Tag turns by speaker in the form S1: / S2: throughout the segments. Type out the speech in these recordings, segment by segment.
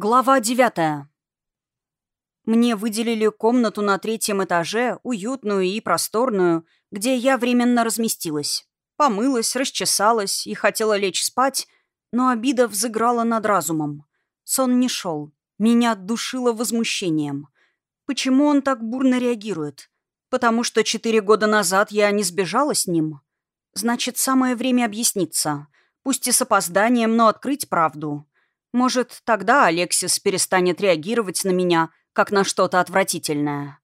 S1: Глава девятая. Мне выделили комнату на третьем этаже, уютную и просторную, где я временно разместилась. Помылась, расчесалась и хотела лечь спать, но обида взыграла над разумом. Сон не шел. Меня душило возмущением. Почему он так бурно реагирует? Потому что четыре года назад я не сбежала с ним? Значит, самое время объясниться. Пусть и с опозданием, но открыть правду. Может, тогда Алексис перестанет реагировать на меня, как на что-то отвратительное.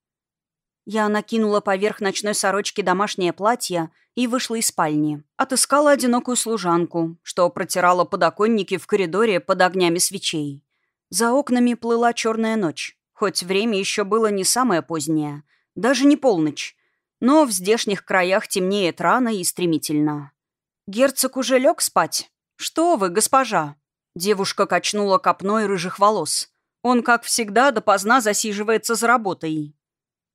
S1: Я накинула поверх ночной сорочки домашнее платье и вышла из спальни. Отыскала одинокую служанку, что протирала подоконники в коридоре под огнями свечей. За окнами плыла черная ночь, хоть время еще было не самое позднее, даже не полночь, но в здешних краях темнеет рано и стремительно. Герцог уже лег спать? Что вы, госпожа? Девушка качнула копной рыжих волос. Он, как всегда, допоздна засиживается за работой.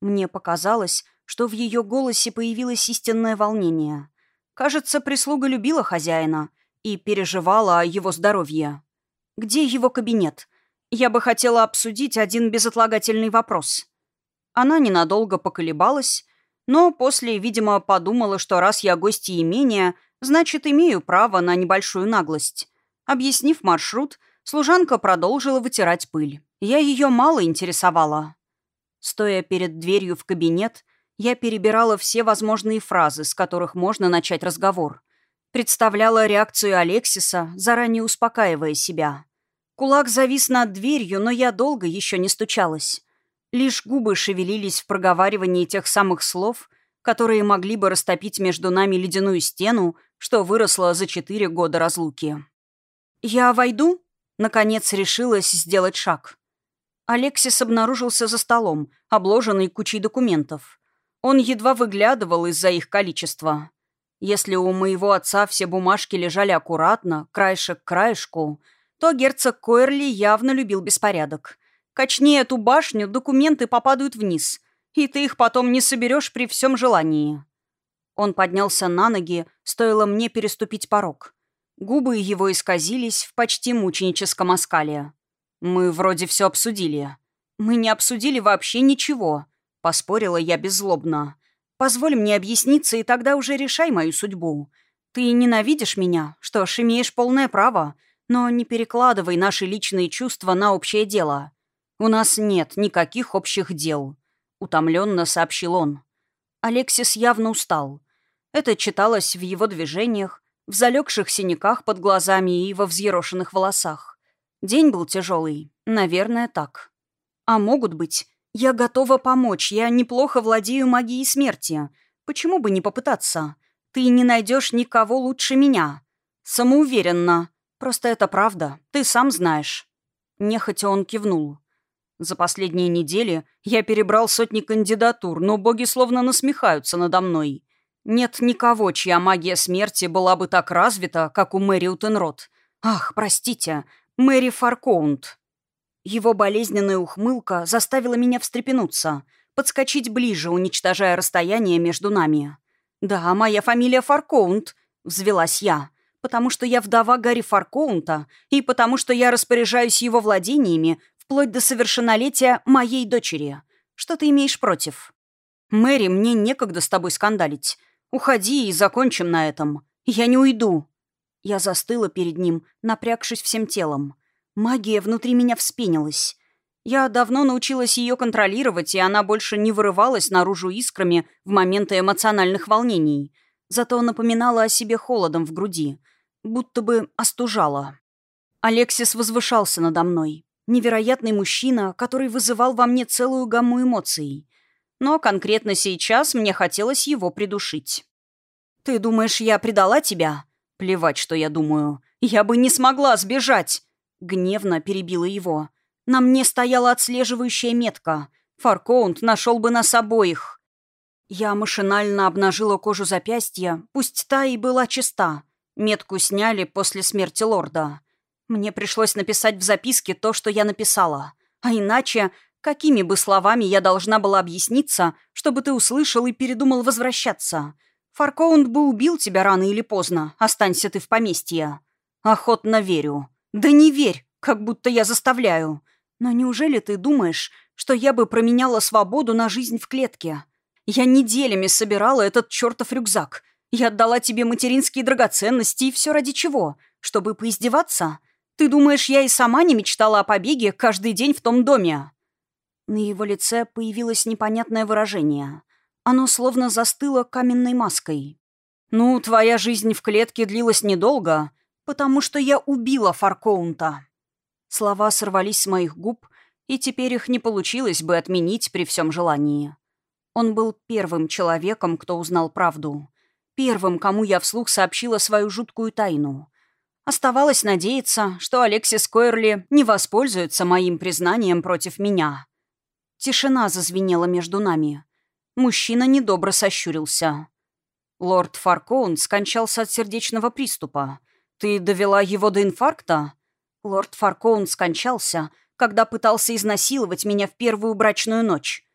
S1: Мне показалось, что в ее голосе появилось истинное волнение. Кажется, прислуга любила хозяина и переживала о его здоровье. Где его кабинет? Я бы хотела обсудить один безотлагательный вопрос. Она ненадолго поколебалась, но после, видимо, подумала, что раз я гости имения, значит, имею право на небольшую наглость. Объяснив маршрут, служанка продолжила вытирать пыль. Я ее мало интересовала. Стоя перед дверью в кабинет, я перебирала все возможные фразы, с которых можно начать разговор. Представляла реакцию Алексиса, заранее успокаивая себя. Кулак завис над дверью, но я долго еще не стучалась. Лишь губы шевелились в проговаривании тех самых слов, которые могли бы растопить между нами ледяную стену, что выросла за четыре года разлуки. «Я войду?» Наконец решилась сделать шаг. Алексис обнаружился за столом, обложенный кучей документов. Он едва выглядывал из-за их количества. Если у моего отца все бумажки лежали аккуратно, краешек к краешку, то герцог Койерли явно любил беспорядок. Качни эту башню, документы попадают вниз, и ты их потом не соберешь при всем желании. Он поднялся на ноги, стоило мне переступить порог. Губы его исказились в почти мученическом оскале. «Мы вроде все обсудили». «Мы не обсудили вообще ничего», — поспорила я беззлобно. «Позволь мне объясниться, и тогда уже решай мою судьбу. Ты ненавидишь меня, что ж, имеешь полное право, но не перекладывай наши личные чувства на общее дело. У нас нет никаких общих дел», — утомленно сообщил он. Алексис явно устал. Это читалось в его движениях, в залегших синяках под глазами и во взъерошенных волосах. День был тяжелый, наверное, так. А могут быть. Я готова помочь, я неплохо владею магией смерти. Почему бы не попытаться? Ты не найдешь никого лучше меня. Самоуверенно. Просто это правда, ты сам знаешь. Нехотя он кивнул. За последние недели я перебрал сотни кандидатур, но боги словно насмехаются надо мной. Нет никого, чья магия смерти была бы так развита, как у Мэри Утенрот. Ах, простите, Мэри Фаркоунт. Его болезненная ухмылка заставила меня встрепенуться, подскочить ближе, уничтожая расстояние между нами. «Да, моя фамилия Фаркоунт», — взвелась я, «потому что я вдова Гарри Фаркоунта и потому что я распоряжаюсь его владениями вплоть до совершеннолетия моей дочери. Что ты имеешь против?» «Мэри, мне некогда с тобой скандалить. «Уходи и закончим на этом. Я не уйду». Я застыла перед ним, напрягшись всем телом. Магия внутри меня вспенилась. Я давно научилась ее контролировать, и она больше не вырывалась наружу искрами в моменты эмоциональных волнений. Зато напоминала о себе холодом в груди, будто бы остужала. Алексис возвышался надо мной. Невероятный мужчина, который вызывал во мне целую гамму эмоций но конкретно сейчас мне хотелось его придушить. «Ты думаешь, я предала тебя?» «Плевать, что я думаю. Я бы не смогла сбежать!» Гневно перебила его. «На мне стояла отслеживающая метка. Фаркоунт нашел бы нас обоих». Я машинально обнажила кожу запястья, пусть та и была чиста. Метку сняли после смерти лорда. Мне пришлось написать в записке то, что я написала. А иначе Какими бы словами я должна была объясниться, чтобы ты услышал и передумал возвращаться? Фаркоунд бы убил тебя рано или поздно, останься ты в поместье. Охотно верю. Да не верь, Как будто я заставляю. Но неужели ты думаешь, что я бы променяла свободу на жизнь в клетке? Я неделями собирала этот чертов рюкзак. Я отдала тебе материнские драгоценности, и все ради чего? Чтобы поиздеваться? Ты думаешь, я и сама не мечтала о побеге каждый день в том доме?» На его лице появилось непонятное выражение. Оно словно застыло каменной маской. «Ну, твоя жизнь в клетке длилась недолго, потому что я убила Фаркоунта». Слова сорвались с моих губ, и теперь их не получилось бы отменить при всем желании. Он был первым человеком, кто узнал правду. Первым, кому я вслух сообщила свою жуткую тайну. Оставалось надеяться, что Алексис Койерли не воспользуется моим признанием против меня. Тишина зазвенела между нами. Мужчина недобро сощурился. «Лорд Фаркоун скончался от сердечного приступа. Ты довела его до инфаркта?» «Лорд Фаркоун скончался, когда пытался изнасиловать меня в первую брачную ночь».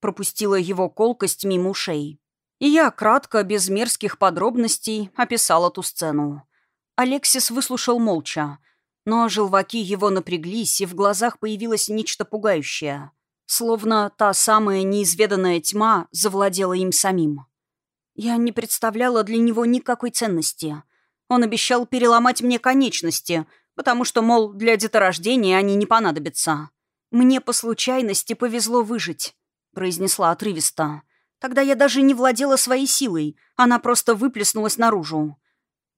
S1: Пропустила его колкость мимо ушей. И я кратко, без мерзких подробностей, описала ту сцену. Алексис выслушал молча, но желваки его напряглись, и в глазах появилось нечто пугающее. Словно та самая неизведанная тьма завладела им самим. Я не представляла для него никакой ценности. Он обещал переломать мне конечности, потому что, мол, для деторождения они не понадобятся. «Мне по случайности повезло выжить», — произнесла отрывисто. «Тогда я даже не владела своей силой, она просто выплеснулась наружу.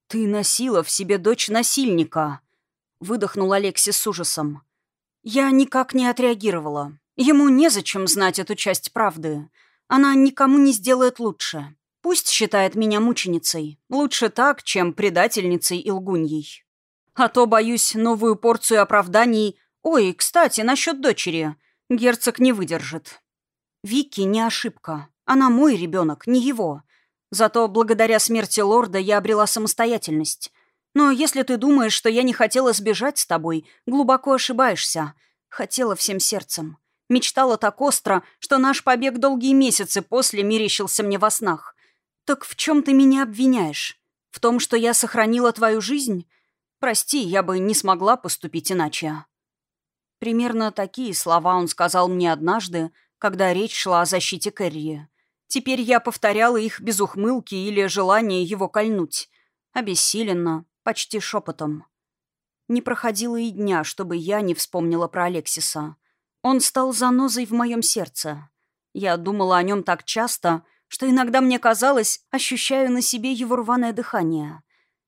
S1: «Ты носила в себе дочь насильника», — выдохнул Алексис с ужасом. Я никак не отреагировала. Ему незачем знать эту часть правды. Она никому не сделает лучше. Пусть считает меня мученицей. Лучше так, чем предательницей и лгуньей. А то, боюсь, новую порцию оправданий... Ой, кстати, насчет дочери. Герцог не выдержит. Вики не ошибка. Она мой ребенок, не его. Зато благодаря смерти лорда я обрела самостоятельность. Но если ты думаешь, что я не хотела сбежать с тобой, глубоко ошибаешься. Хотела всем сердцем. Мечтала так остро, что наш побег долгие месяцы после мерещился мне во снах. Так в чем ты меня обвиняешь? В том, что я сохранила твою жизнь? Прости, я бы не смогла поступить иначе. Примерно такие слова он сказал мне однажды, когда речь шла о защите Кэрри. Теперь я повторяла их без ухмылки или желания его кольнуть. Обессиленно, почти шепотом. Не проходило и дня, чтобы я не вспомнила про Алексиса. Он стал занозой в моем сердце. Я думала о нем так часто, что иногда мне казалось, ощущаю на себе его рваное дыхание.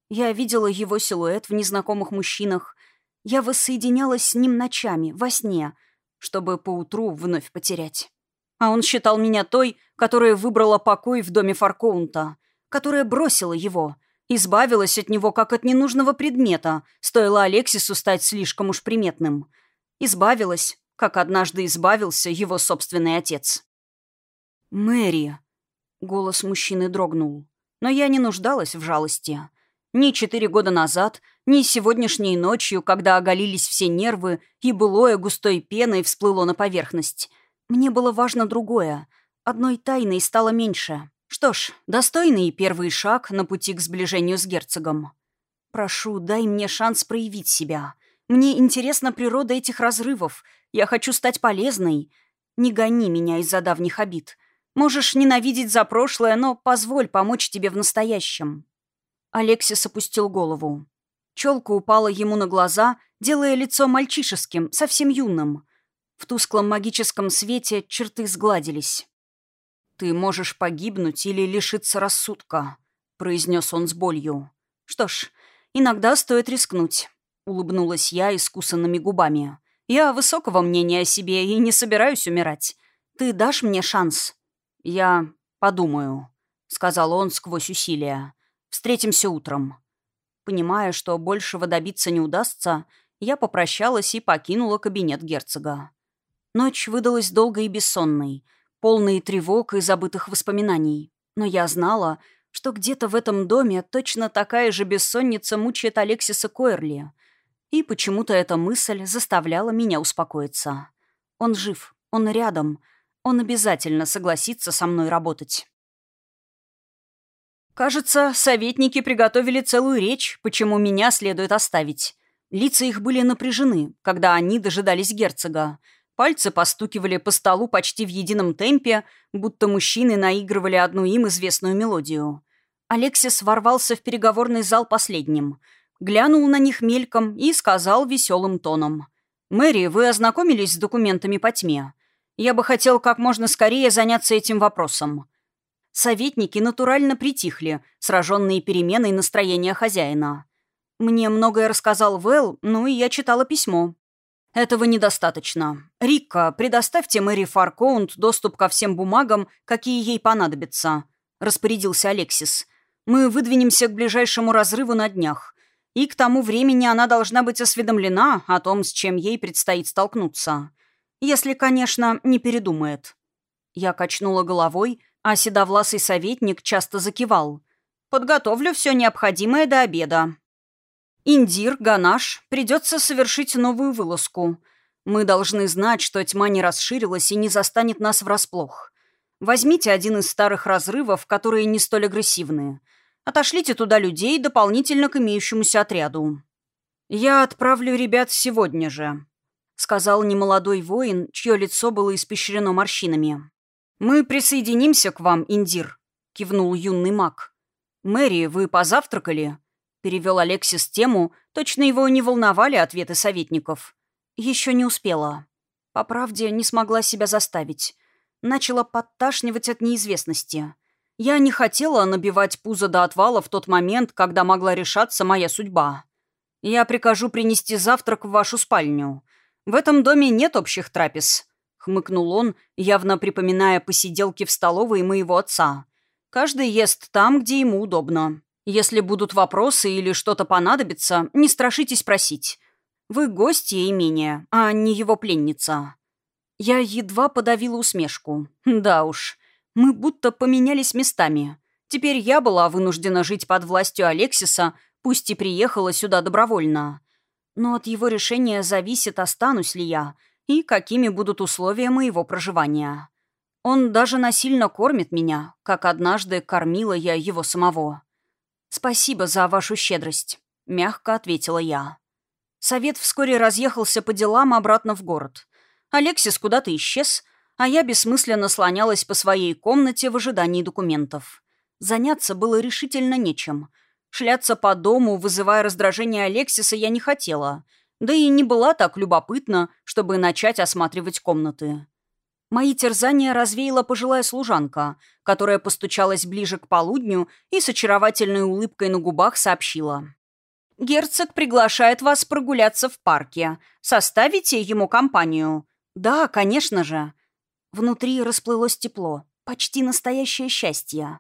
S1: Я видела его силуэт в незнакомых мужчинах. Я воссоединялась с ним ночами, во сне, чтобы поутру вновь потерять. А он считал меня той, которая выбрала покой в доме Фаркоунта, которая бросила его, избавилась от него как от ненужного предмета, стоило Алексису стать слишком уж приметным. Избавилась, как однажды избавился его собственный отец. «Мэри!» — голос мужчины дрогнул. Но я не нуждалась в жалости. Ни четыре года назад, ни сегодняшней ночью, когда оголились все нервы и былое густой пеной всплыло на поверхность. Мне было важно другое. Одной тайной стало меньше. Что ж, достойный первый шаг на пути к сближению с герцогом. Прошу, дай мне шанс проявить себя. Мне интересна природа этих разрывов. Я хочу стать полезной. Не гони меня из-за давних обид. Можешь ненавидеть за прошлое, но позволь помочь тебе в настоящем». Алексис опустил голову. Челка упала ему на глаза, делая лицо мальчишеским, совсем юным. В тусклом магическом свете черты сгладились. «Ты можешь погибнуть или лишиться рассудка», — произнес он с болью. «Что ж, иногда стоит рискнуть», — улыбнулась я искусанными губами. «Я высокого мнения о себе и не собираюсь умирать. Ты дашь мне шанс?» «Я подумаю», — сказал он сквозь усилия. «Встретимся утром». Понимая, что большего добиться не удастся, я попрощалась и покинула кабинет герцога. Ночь выдалась долгой и бессонной, полной тревог и забытых воспоминаний. Но я знала, что где-то в этом доме точно такая же бессонница мучает Алексиса Койерли. И почему-то эта мысль заставляла меня успокоиться. Он жив, он рядом, он обязательно согласится со мной работать. Кажется, советники приготовили целую речь, почему меня следует оставить. Лица их были напряжены, когда они дожидались герцога. Пальцы постукивали по столу почти в едином темпе, будто мужчины наигрывали одну им известную мелодию. Алексис ворвался в переговорный зал последним, глянул на них мельком и сказал веселым тоном. «Мэри, вы ознакомились с документами по тьме? Я бы хотел как можно скорее заняться этим вопросом». Советники натурально притихли, сраженные переменой настроения хозяина. Мне многое рассказал Вэл, ну и я читала письмо. Этого недостаточно. Рикка, предоставьте Мэри Фаркоунд доступ ко всем бумагам, какие ей понадобятся, распорядился Алексис. Мы выдвинемся к ближайшему разрыву на днях. И к тому времени она должна быть осведомлена о том, с чем ей предстоит столкнуться. Если, конечно, не передумает. Я качнула головой, а седовласый советник часто закивал. «Подготовлю все необходимое до обеда». «Индир, Ганаш, придется совершить новую вылазку. Мы должны знать, что тьма не расширилась и не застанет нас врасплох. Возьмите один из старых разрывов, которые не столь агрессивные. Отошлите туда людей дополнительно к имеющемуся отряду». «Я отправлю ребят сегодня же», — сказал немолодой воин, чье лицо было испещрено морщинами. «Мы присоединимся к вам, Индир», — кивнул юный маг. «Мэри, вы позавтракали?» — перевел Алексис тему, точно его не волновали ответы советников. «Еще не успела. По правде, не смогла себя заставить. Начала подташнивать от неизвестности. Я не хотела набивать пузо до отвала в тот момент, когда могла решаться моя судьба. Я прикажу принести завтрак в вашу спальню. В этом доме нет общих трапез хмыкнул он, явно припоминая посиделки в столовой моего отца. «Каждый ест там, где ему удобно. Если будут вопросы или что-то понадобится, не страшитесь просить. Вы гости имения, а не его пленница». Я едва подавила усмешку. Да уж, мы будто поменялись местами. Теперь я была вынуждена жить под властью Алексиса, пусть и приехала сюда добровольно. Но от его решения зависит, останусь ли я — и какими будут условия моего проживания. Он даже насильно кормит меня, как однажды кормила я его самого. «Спасибо за вашу щедрость», — мягко ответила я. Совет вскоре разъехался по делам обратно в город. Алексис куда-то исчез, а я бессмысленно слонялась по своей комнате в ожидании документов. Заняться было решительно нечем. Шляться по дому, вызывая раздражение Алексиса, я не хотела — да и не была так любопытна, чтобы начать осматривать комнаты. Мои терзания развеяла пожилая служанка, которая постучалась ближе к полудню и с очаровательной улыбкой на губах сообщила. «Герцог приглашает вас прогуляться в парке. Составите ему компанию?» «Да, конечно же». Внутри расплылось тепло. Почти настоящее счастье.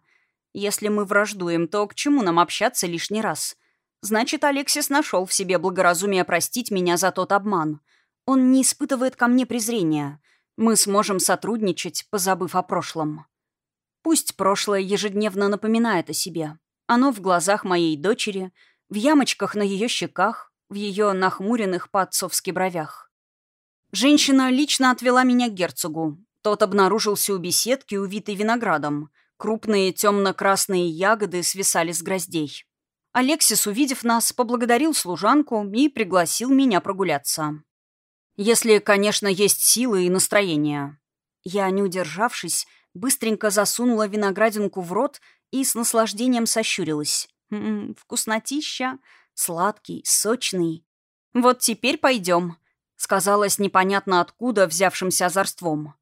S1: Если мы враждуем, то к чему нам общаться лишний раз? Значит, Алексис нашел в себе благоразумие простить меня за тот обман. Он не испытывает ко мне презрения. Мы сможем сотрудничать, позабыв о прошлом. Пусть прошлое ежедневно напоминает о себе. Оно в глазах моей дочери, в ямочках на ее щеках, в ее нахмуренных по-отцовски бровях. Женщина лично отвела меня к герцогу. Тот обнаружился у беседки, увитой виноградом. Крупные темно-красные ягоды свисали с гроздей. Алексис, увидев нас, поблагодарил служанку и пригласил меня прогуляться. Если, конечно, есть силы и настроение. Я, не удержавшись, быстренько засунула виноградинку в рот и с наслаждением сощурилась. М «М-м, -м, вкуснотища, сладкий, сочный. «Вот теперь пойдем», — сказалось непонятно откуда взявшимся озорством.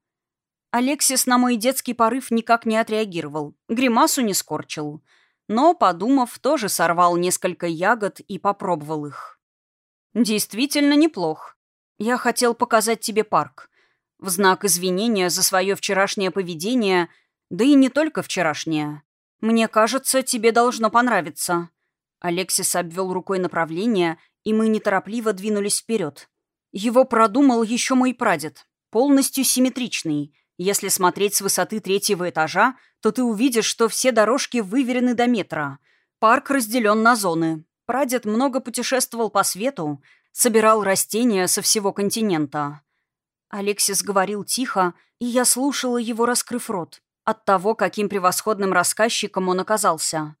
S1: Алексис на мой детский порыв никак не отреагировал, гримасу не скорчил — но, подумав, тоже сорвал несколько ягод и попробовал их. «Действительно неплох. Я хотел показать тебе парк. В знак извинения за свое вчерашнее поведение, да и не только вчерашнее. Мне кажется, тебе должно понравиться». Алексис обвел рукой направление, и мы неторопливо двинулись вперед. Его продумал еще мой прадед, полностью симметричный — если смотреть с высоты третьего этажа, то ты увидишь, что все дорожки выверены до метра. Парк разделен на зоны. Прадед много путешествовал по свету, собирал растения со всего континента. Алексис говорил тихо, и я слушала его, раскрыв рот, от того, каким превосходным рассказчиком он оказался.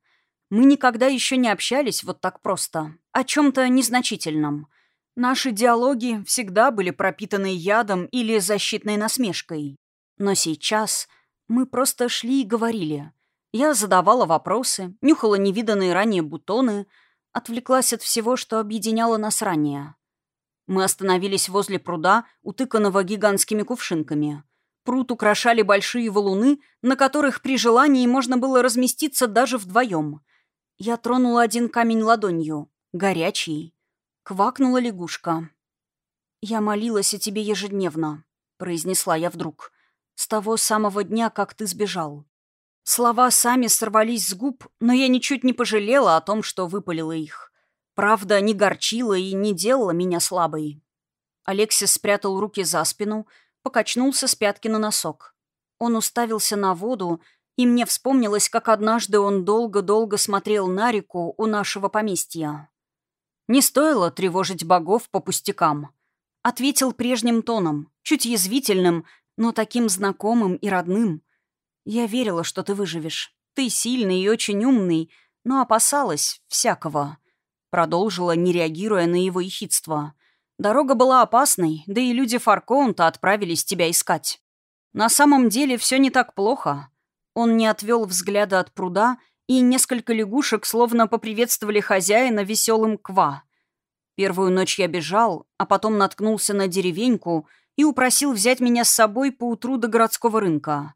S1: Мы никогда еще не общались вот так просто, о чем-то незначительном — Наши диалоги всегда были пропитаны ядом или защитной насмешкой. Но сейчас мы просто шли и говорили. Я задавала вопросы, нюхала невиданные ранее бутоны, отвлеклась от всего, что объединяло нас ранее. Мы остановились возле пруда, утыканного гигантскими кувшинками. Пруд украшали большие валуны, на которых при желании можно было разместиться даже вдвоем. Я тронула один камень ладонью. Горячий. Квакнула лягушка. «Я молилась о тебе ежедневно», — произнесла я вдруг. «С того самого дня, как ты сбежал». Слова сами сорвались с губ, но я ничуть не пожалела о том, что выпалила их. Правда, не горчила и не делала меня слабой. Алексис спрятал руки за спину, покачнулся с пятки на носок. Он уставился на воду, и мне вспомнилось, как однажды он долго-долго смотрел на реку у нашего поместья. Не стоило тревожить богов по пустякам. Ответил прежним тоном, чуть язвительным, но таким знакомым и родным. Я верила, что ты выживешь. Ты сильный и очень умный, но опасалась всякого. Продолжила, не реагируя на его ехидство. Дорога была опасной, да и люди Фаркоунта отправились тебя искать. На самом деле все не так плохо. Он не отвел взгляда от пруда и несколько лягушек словно поприветствовали хозяина веселым ква. Первую ночь я бежал, а потом наткнулся на деревеньку и упросил взять меня с собой по утру до городского рынка.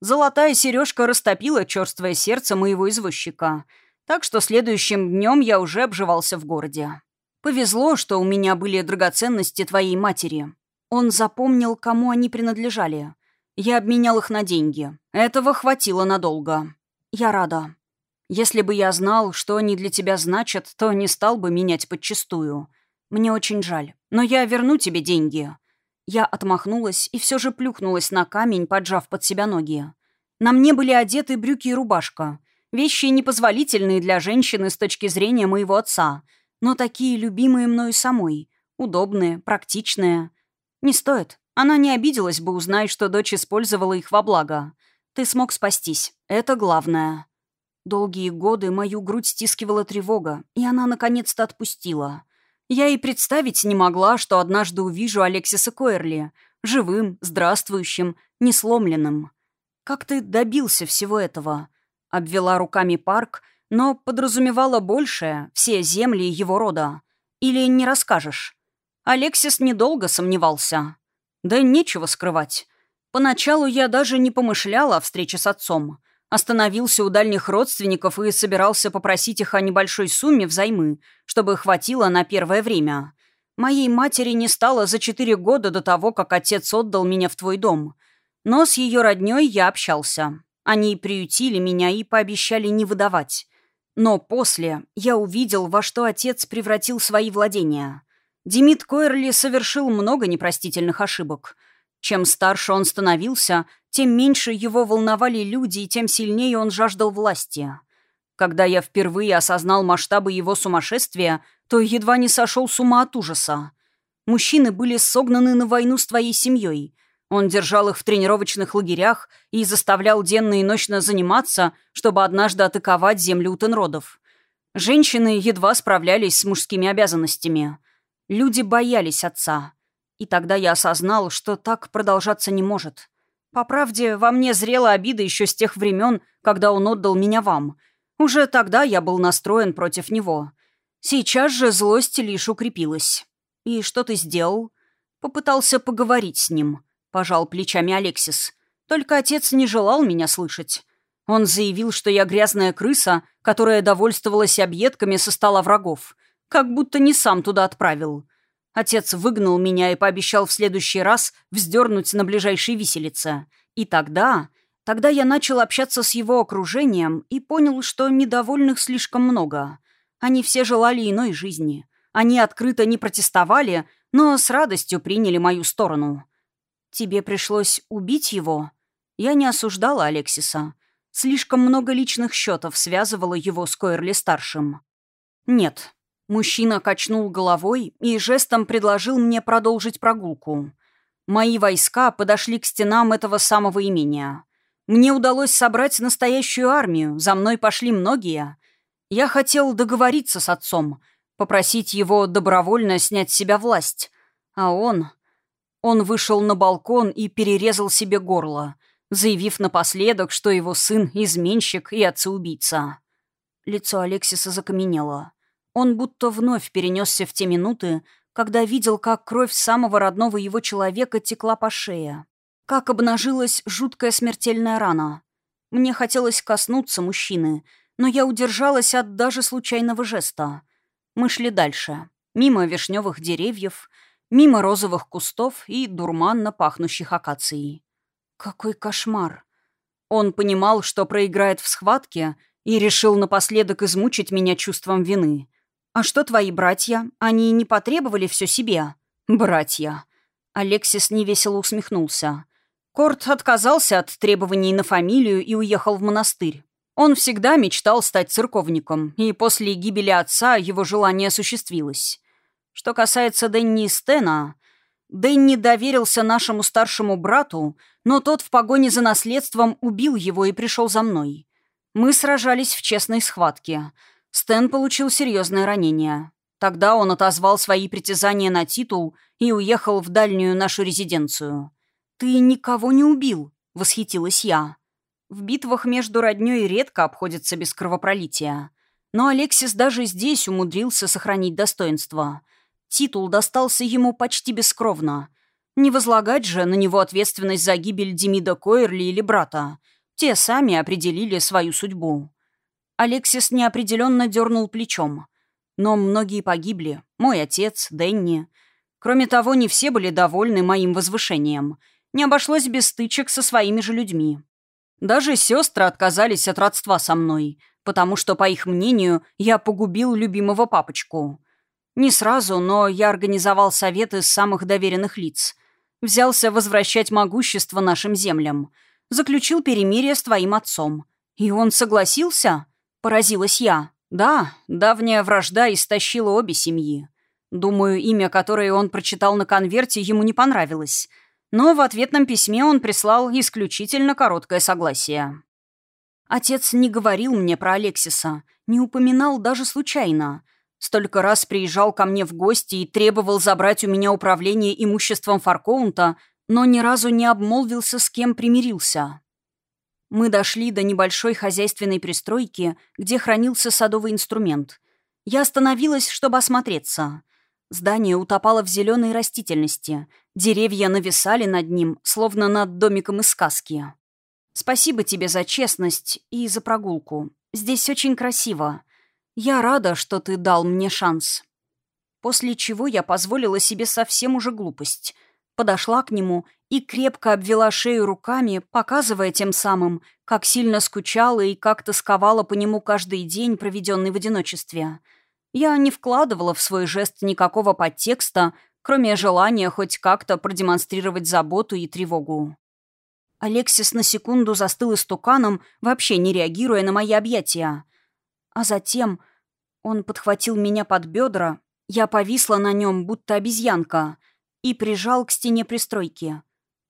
S1: Золотая сережка растопила черствое сердце моего извозчика, так что следующим днем я уже обживался в городе. Повезло, что у меня были драгоценности твоей матери. Он запомнил, кому они принадлежали. Я обменял их на деньги. Этого хватило надолго. Я рада. Если бы я знал, что они для тебя значат, то не стал бы менять подчистую. Мне очень жаль. Но я верну тебе деньги». Я отмахнулась и все же плюхнулась на камень, поджав под себя ноги. На мне были одеты брюки и рубашка. Вещи непозволительные для женщины с точки зрения моего отца, но такие любимые мною самой. Удобные, практичные. Не стоит. Она не обиделась бы, узнать, что дочь использовала их во благо. Ты смог спастись. Это главное. Долгие годы мою грудь стискивала тревога, и она наконец-то отпустила. Я и представить не могла, что однажды увижу Алексиса Койерли, живым, здравствующим, несломленным. «Как ты добился всего этого?» Обвела руками парк, но подразумевала большее, все земли его рода. Или не расскажешь? Алексис недолго сомневался. Да нечего скрывать. Поначалу я даже не помышляла о встрече с отцом — Остановился у дальних родственников и собирался попросить их о небольшой сумме взаймы, чтобы хватило на первое время. Моей матери не стало за четыре года до того, как отец отдал меня в твой дом. Но с ее родней я общался. Они приютили меня и пообещали не выдавать. Но после я увидел, во что отец превратил свои владения. Демид Койерли совершил много непростительных ошибок — чем старше он становился, тем меньше его волновали люди и тем сильнее он жаждал власти. Когда я впервые осознал масштабы его сумасшествия, то едва не сошел с ума от ужаса. Мужчины были согнаны на войну с твоей семьей. Он держал их в тренировочных лагерях и заставлял денно и ночно заниматься, чтобы однажды атаковать землю Утенродов. Женщины едва справлялись с мужскими обязанностями. Люди боялись отца. И тогда я осознал, что так продолжаться не может. По правде, во мне зрела обида еще с тех времен, когда он отдал меня вам. Уже тогда я был настроен против него. Сейчас же злость лишь укрепилась. «И что ты сделал?» Попытался поговорить с ним. Пожал плечами Алексис. Только отец не желал меня слышать. Он заявил, что я грязная крыса, которая довольствовалась объедками со стола врагов. Как будто не сам туда отправил. Отец выгнал меня и пообещал в следующий раз вздернуть на ближайшей виселице. И тогда... Тогда я начал общаться с его окружением и понял, что недовольных слишком много. Они все желали иной жизни. Они открыто не протестовали, но с радостью приняли мою сторону. «Тебе пришлось убить его?» Я не осуждала Алексиса. Слишком много личных счетов связывало его с Койерли-старшим. «Нет, Мужчина качнул головой и жестом предложил мне продолжить прогулку. Мои войска подошли к стенам этого самого имения. Мне удалось собрать настоящую армию, за мной пошли многие. Я хотел договориться с отцом, попросить его добровольно снять с себя власть. А он... Он вышел на балкон и перерезал себе горло, заявив напоследок, что его сын — изменщик и отца-убийца. Лицо Алексиса закаменело. Он будто вновь перенесся в те минуты, когда видел, как кровь самого родного его человека текла по шее. Как обнажилась жуткая смертельная рана. Мне хотелось коснуться мужчины, но я удержалась от даже случайного жеста. Мы шли дальше. Мимо вишневых деревьев, мимо розовых кустов и дурманно пахнущих акацией. Какой кошмар! Он понимал, что проиграет в схватке, и решил напоследок измучить меня чувством вины. «А что твои братья? Они не потребовали все себе?» «Братья». Алексис невесело усмехнулся. Корт отказался от требований на фамилию и уехал в монастырь. Он всегда мечтал стать церковником, и после гибели отца его желание осуществилось. Что касается Дэнни и Стена, Дэнни доверился нашему старшему брату, но тот в погоне за наследством убил его и пришел за мной. Мы сражались в честной схватке. Стэн получил серьезное ранение. Тогда он отозвал свои притязания на титул и уехал в дальнюю нашу резиденцию. «Ты никого не убил», — восхитилась я. В битвах между роднёй редко обходится без кровопролития. Но Алексис даже здесь умудрился сохранить достоинство. Титул достался ему почти бескровно. Не возлагать же на него ответственность за гибель Демида Койерли или брата. Те сами определили свою судьбу. Алексис неопределенно дернул плечом. Но многие погибли. Мой отец, Дэнни. Кроме того, не все были довольны моим возвышением. Не обошлось без стычек со своими же людьми. Даже сестры отказались от родства со мной, потому что, по их мнению, я погубил любимого папочку. Не сразу, но я организовал совет из самых доверенных лиц. Взялся возвращать могущество нашим землям. Заключил перемирие с твоим отцом. И он согласился? Поразилась я. Да, давняя вражда истощила обе семьи. Думаю, имя, которое он прочитал на конверте, ему не понравилось — но в ответном письме он прислал исключительно короткое согласие. Отец не говорил мне про Алексиса, не упоминал даже случайно. Столько раз приезжал ко мне в гости и требовал забрать у меня управление имуществом Фаркоунта, но ни разу не обмолвился, с кем примирился. Мы дошли до небольшой хозяйственной пристройки, где хранился садовый инструмент. Я остановилась, чтобы осмотреться. Здание утопало в зеленой растительности. Деревья нависали над ним, словно над домиком из сказки. «Спасибо тебе за честность и за прогулку. Здесь очень красиво. Я рада, что ты дал мне шанс». После чего я позволила себе совсем уже глупость. Подошла к нему и крепко обвела шею руками, показывая тем самым, как сильно скучала и как тосковала по нему каждый день, проведенный в одиночестве — я не вкладывала в свой жест никакого подтекста, кроме желания хоть как-то продемонстрировать заботу и тревогу. Алексис на секунду застыл истуканом, вообще не реагируя на мои объятия. А затем он подхватил меня под бедра, я повисла на нем, будто обезьянка, и прижал к стене пристройки.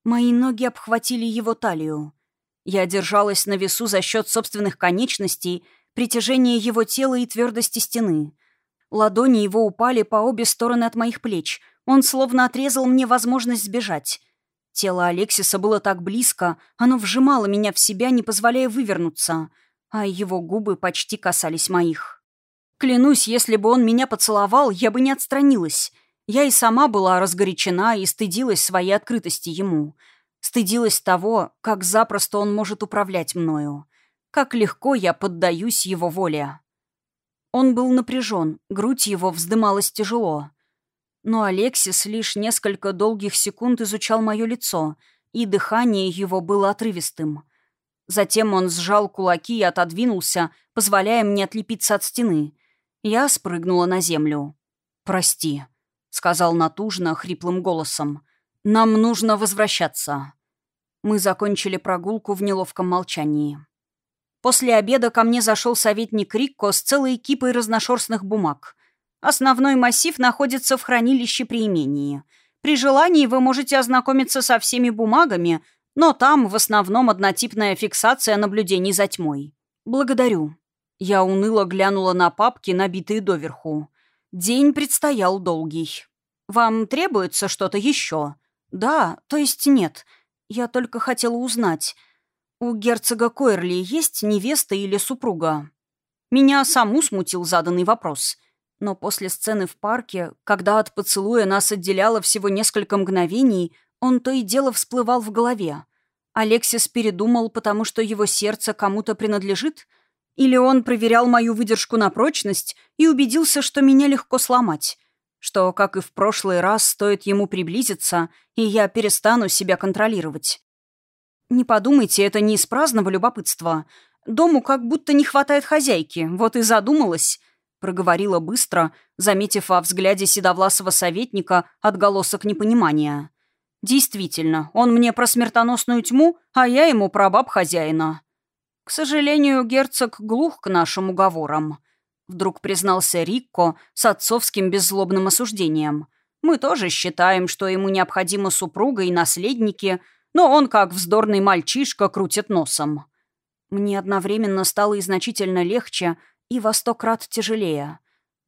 S1: Мои ноги обхватили его талию. Я держалась на весу за счет собственных конечностей, притяжения его тела и твердости стены. Ладони его упали по обе стороны от моих плеч. Он словно отрезал мне возможность сбежать. Тело Алексиса было так близко, оно вжимало меня в себя, не позволяя вывернуться, а его губы почти касались моих. Клянусь, если бы он меня поцеловал, я бы не отстранилась. Я и сама была разгорячена и стыдилась своей открытости ему. Стыдилась того, как запросто он может управлять мною. Как легко я поддаюсь его воле. Он был напряжен, грудь его вздымалась тяжело. Но Алексис лишь несколько долгих секунд изучал мое лицо, и дыхание его было отрывистым. Затем он сжал кулаки и отодвинулся, позволяя мне отлепиться от стены. Я спрыгнула на землю. «Прости», — сказал натужно, хриплым голосом. «Нам нужно возвращаться». Мы закончили прогулку в неловком молчании. После обеда ко мне зашел советник Рикко с целой кипой разношерстных бумаг. Основной массив находится в хранилище при имении. При желании вы можете ознакомиться со всеми бумагами, но там в основном однотипная фиксация наблюдений за тьмой. Благодарю. Я уныло глянула на папки, набитые доверху. День предстоял долгий. «Вам требуется что-то еще?» «Да, то есть нет. Я только хотела узнать. У герцога Койерли есть невеста или супруга?» Меня саму смутил заданный вопрос. Но после сцены в парке, когда от поцелуя нас отделяло всего несколько мгновений, он то и дело всплывал в голове. Алексис передумал, потому что его сердце кому-то принадлежит? Или он проверял мою выдержку на прочность и убедился, что меня легко сломать? Что, как и в прошлый раз, стоит ему приблизиться, и я перестану себя контролировать. Не подумайте, это не из праздного любопытства. Дому как будто не хватает хозяйки, вот и задумалась, проговорила быстро, заметив во взгляде седовласого советника отголосок непонимания. Действительно, он мне про смертоносную тьму, а я ему про баб хозяина. К сожалению, герцог глух к нашим уговорам. Вдруг признался Рикко с отцовским беззлобным осуждением. Мы тоже считаем, что ему необходима супруга и наследники, но он, как вздорный мальчишка, крутит носом. Мне одновременно стало и значительно легче, и во сто крат тяжелее.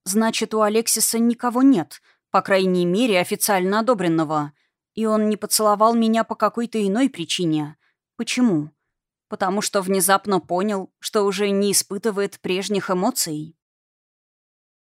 S1: Значит, у Алексиса никого нет, по крайней мере, официально одобренного. И он не поцеловал меня по какой-то иной причине. Почему? Потому что внезапно понял, что уже не испытывает прежних эмоций.